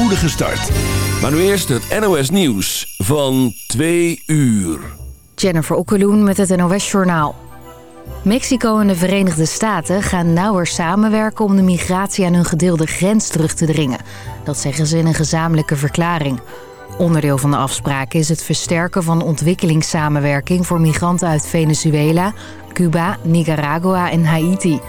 spoedige start. Maar nu eerst het NOS Nieuws van 2 uur. Jennifer Okkeloen met het NOS Journaal. Mexico en de Verenigde Staten gaan nauwer samenwerken... om de migratie aan hun gedeelde grens terug te dringen. Dat zeggen ze in een gezamenlijke verklaring. Onderdeel van de afspraken is het versterken van ontwikkelingssamenwerking... voor migranten uit Venezuela, Cuba, Nicaragua en Haiti...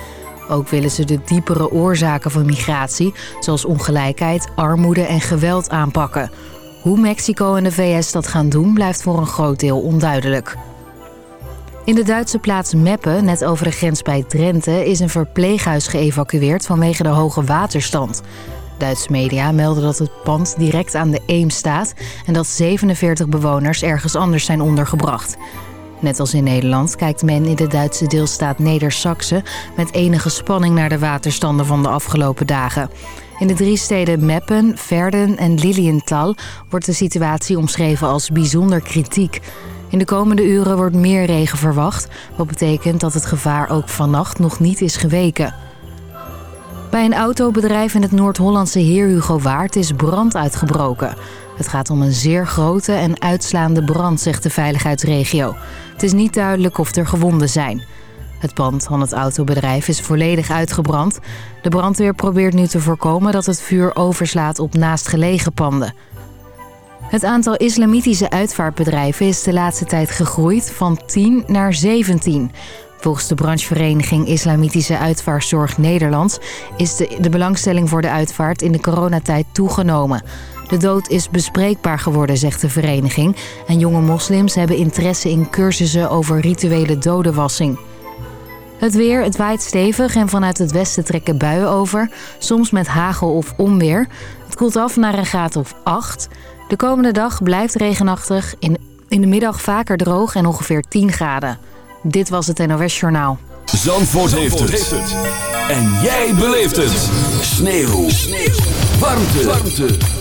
Ook willen ze de diepere oorzaken van migratie, zoals ongelijkheid, armoede en geweld aanpakken. Hoe Mexico en de VS dat gaan doen, blijft voor een groot deel onduidelijk. In de Duitse plaats Meppen, net over de grens bij Drenthe... is een verpleeghuis geëvacueerd vanwege de hoge waterstand. Duitse media melden dat het pand direct aan de Eem staat... en dat 47 bewoners ergens anders zijn ondergebracht. Net als in Nederland kijkt men in de Duitse deelstaat Neder-Saxe... met enige spanning naar de waterstanden van de afgelopen dagen. In de drie steden Meppen, Verden en Lilienthal wordt de situatie omschreven als bijzonder kritiek. In de komende uren wordt meer regen verwacht... wat betekent dat het gevaar ook vannacht nog niet is geweken. Bij een autobedrijf in het Noord-Hollandse Heer Hugo Waard is brand uitgebroken. Het gaat om een zeer grote en uitslaande brand, zegt de veiligheidsregio. Het is niet duidelijk of er gewonden zijn. Het pand van het autobedrijf is volledig uitgebrand. De brandweer probeert nu te voorkomen dat het vuur overslaat op naastgelegen panden. Het aantal islamitische uitvaartbedrijven is de laatste tijd gegroeid van 10 naar 17. Volgens de branchevereniging Islamitische Uitvaartzorg Nederland... is de, de belangstelling voor de uitvaart in de coronatijd toegenomen. De dood is bespreekbaar geworden, zegt de vereniging. En jonge moslims hebben interesse in cursussen over rituele dodenwassing. Het weer, het waait stevig en vanuit het westen trekken buien over. Soms met hagel of onweer. Het koelt af naar een graad of 8. De komende dag blijft regenachtig. In, in de middag vaker droog en ongeveer 10 graden. Dit was het NOS Journaal. Zandvoort, heeft, het. En jij beleeft het. Sneeuw. Sneeuw. Warmte. Warmte.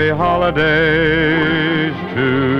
Happy holidays to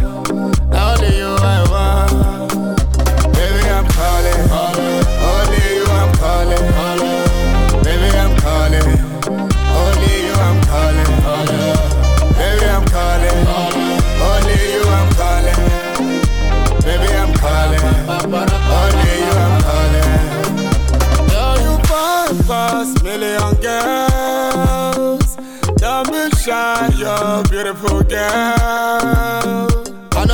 only you I want. Baby, I'm calling, only you I'm calling, baby, I'm calling, only you I'm calling, baby, I'm calling, only you I'm calling, you girls. Shy, you're beautiful girl.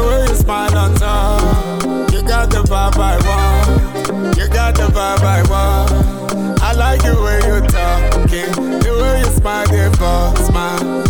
the way you smile on top. You got the vibe I want. You got the vibe I want. I like the way you talking. The way you smile, the smile.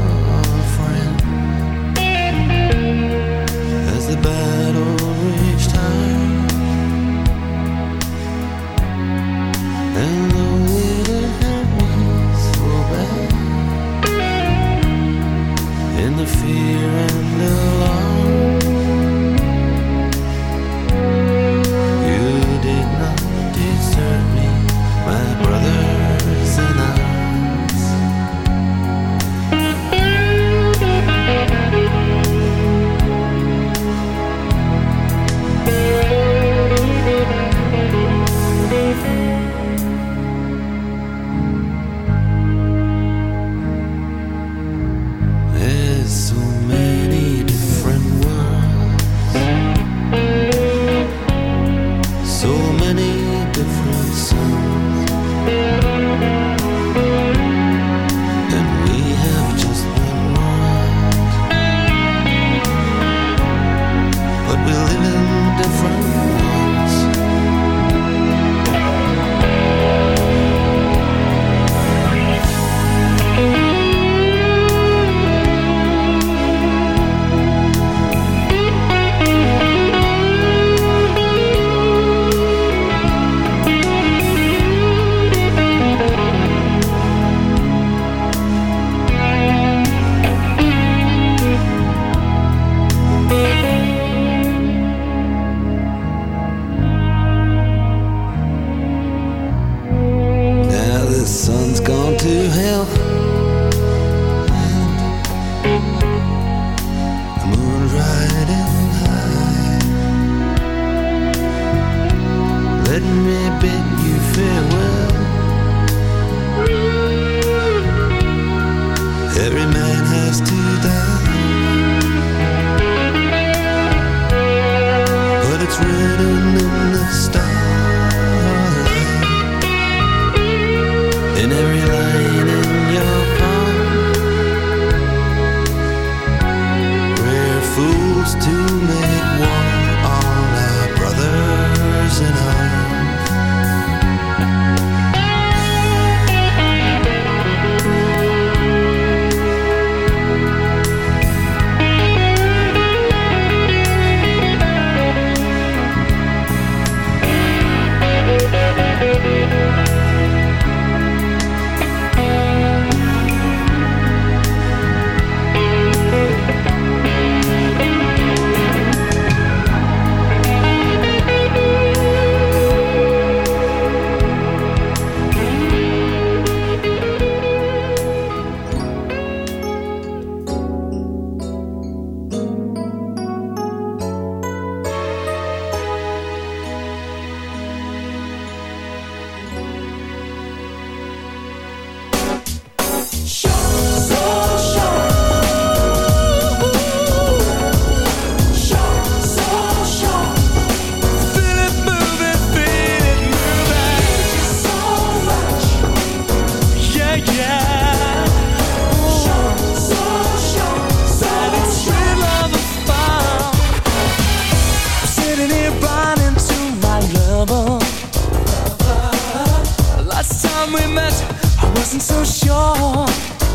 time we met, I wasn't so sure.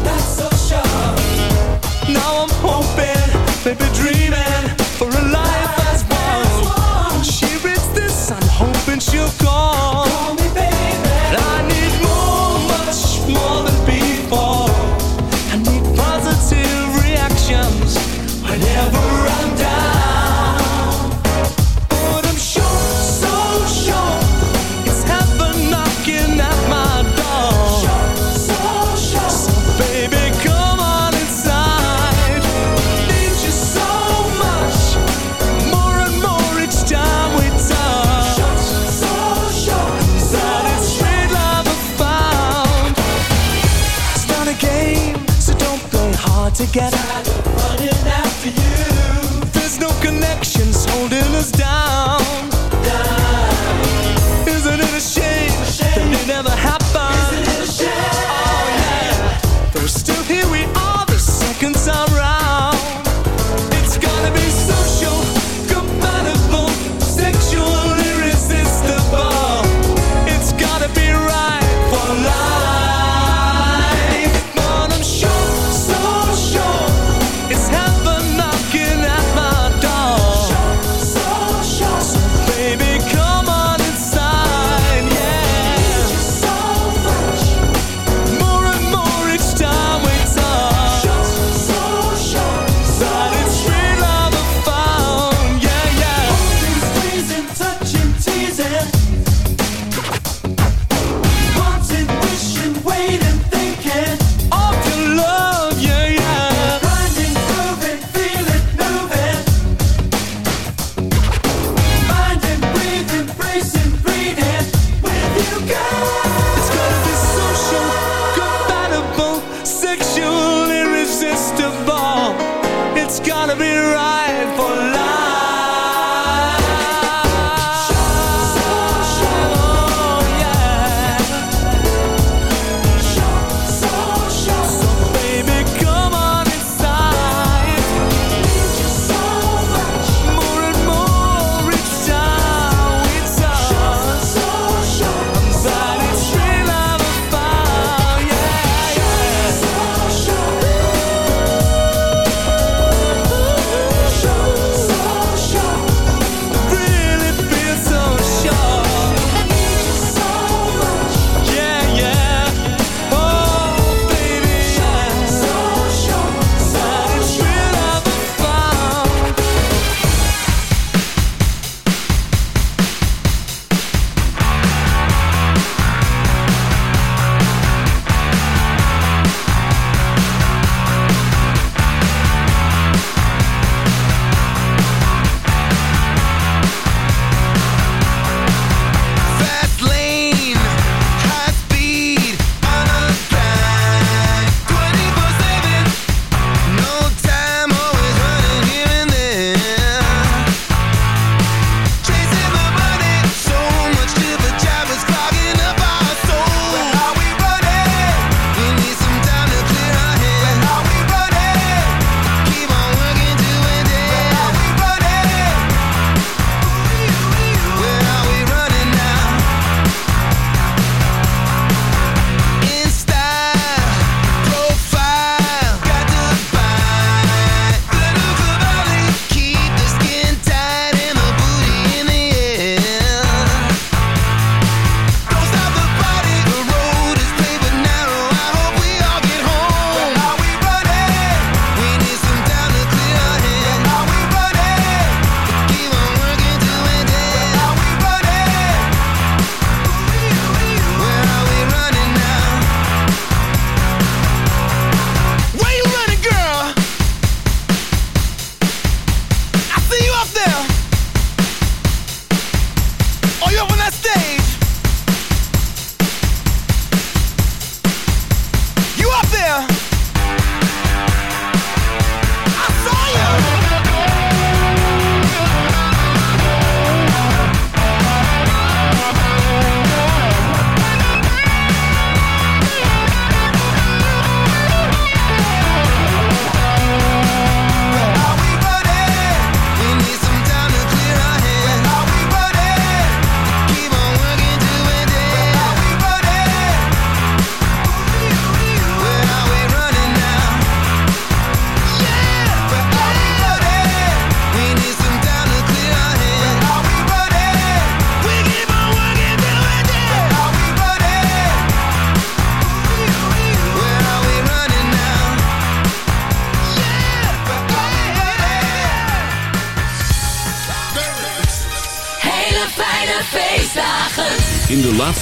Not so sure. Now I'm hoping, baby.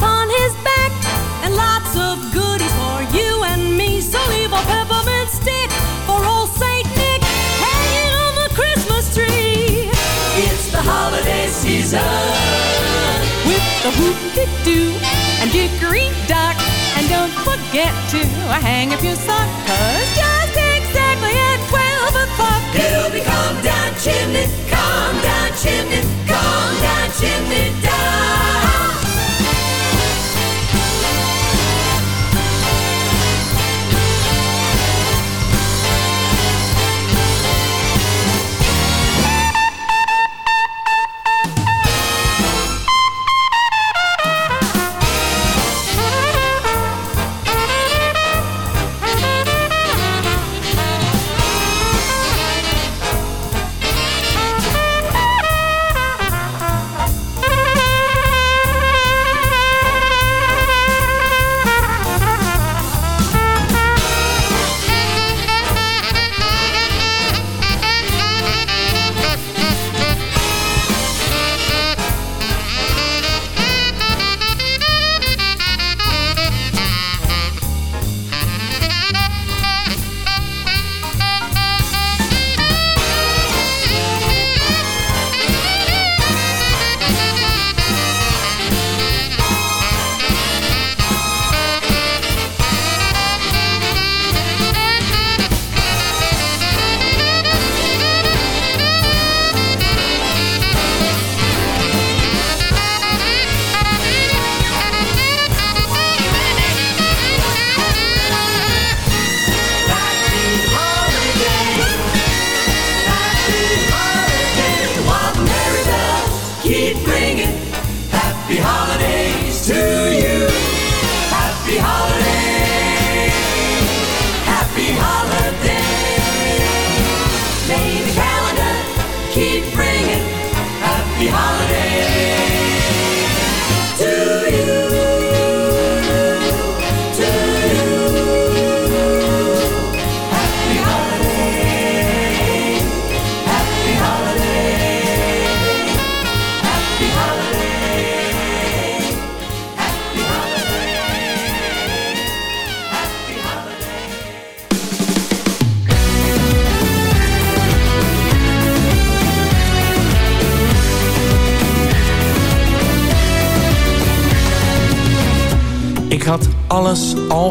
Upon his back and lots of goodies for you and me. So leave a peppermint stick for old Saint Nick hanging on the Christmas tree. It's the holiday season. With the whoop-de-doo and dickory-dock. And don't forget to hang up your sock, 'cause just exactly at 12 o'clock. He'll be come down chimney, calm down chimney, calm down chimney down.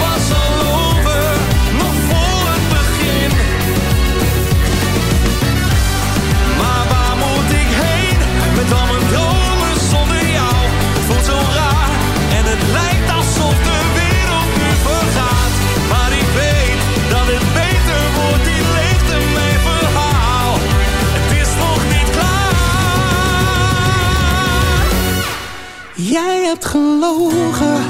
Het was al over nog voor het begin, maar waar moet ik heen? Met al mijn dole zonder jou. Voelt zo raar, en het lijkt alsof de wereld nu vergaat, maar ik weet dat het beter wordt die lichte mijn verhaal, het is nog niet klaar. Jij hebt gelogen